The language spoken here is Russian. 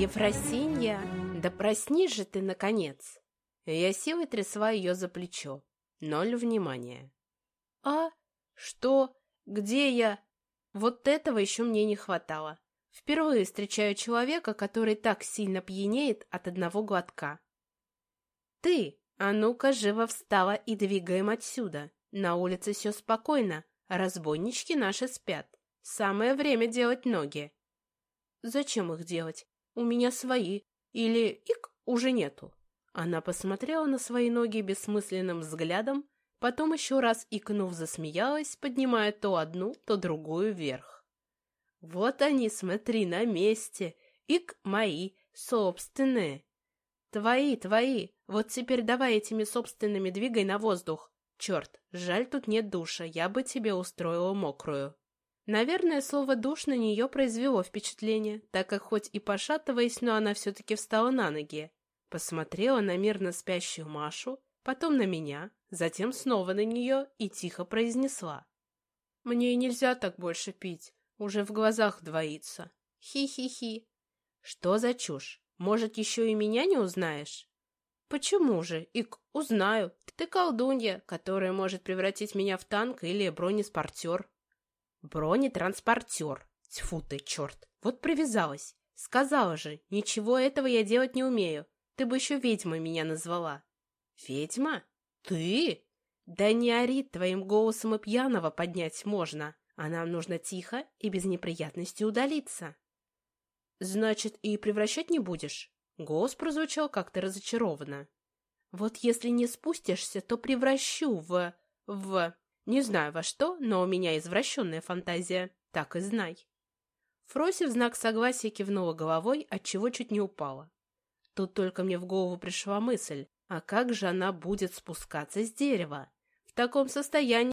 Ефросинья, да проснись же ты, наконец!» Я силой трясла ее за плечо. Ноль внимания. «А? Что? Где я?» Вот этого еще мне не хватало. Впервые встречаю человека, который так сильно пьянеет от одного глотка. «Ты! А ну-ка, живо встала и двигаем отсюда. На улице все спокойно, разбойнички наши спят. Самое время делать ноги». «Зачем их делать? У меня свои. Или их уже нету». Она посмотрела на свои ноги бессмысленным взглядом, потом еще раз икнув засмеялась, поднимая то одну, то другую вверх. «Вот они, смотри, на месте. Ик мои, собственные. Твои, твои. Вот теперь давай этими собственными двигай на воздух. Черт, жаль, тут нет душа, я бы тебе устроила мокрую». Наверное, слово «душ» на нее произвело впечатление, так как хоть и пошатываясь, но она все-таки встала на ноги. Посмотрела на мирно спящую Машу, потом на меня, затем снова на нее и тихо произнесла. «Мне нельзя так больше пить, уже в глазах двоится. Хи-хи-хи». «Что за чушь? Может, еще и меня не узнаешь?» «Почему же, Ик, узнаю. Ты колдунья, которая может превратить меня в танк или бронеспортер». «Бронетранспортер. Тьфу ты, черт. Вот привязалась. Сказала же, ничего этого я делать не умею. Ты бы еще ведьмой меня назвала. Ведьма? Ты? Да не ори, твоим голосом и пьяного поднять можно, а нам нужно тихо и без неприятностей удалиться. Значит, и превращать не будешь? Голос прозвучал как-то разочарованно. Вот если не спустишься, то превращу в... в... Не знаю во что, но у меня извращенная фантазия, так и знай. Фроси в знак согласия кивнула головой, отчего чуть не упала. Тут только мне в голову пришла мысль, а как же она будет спускаться с дерева? В таком состоянии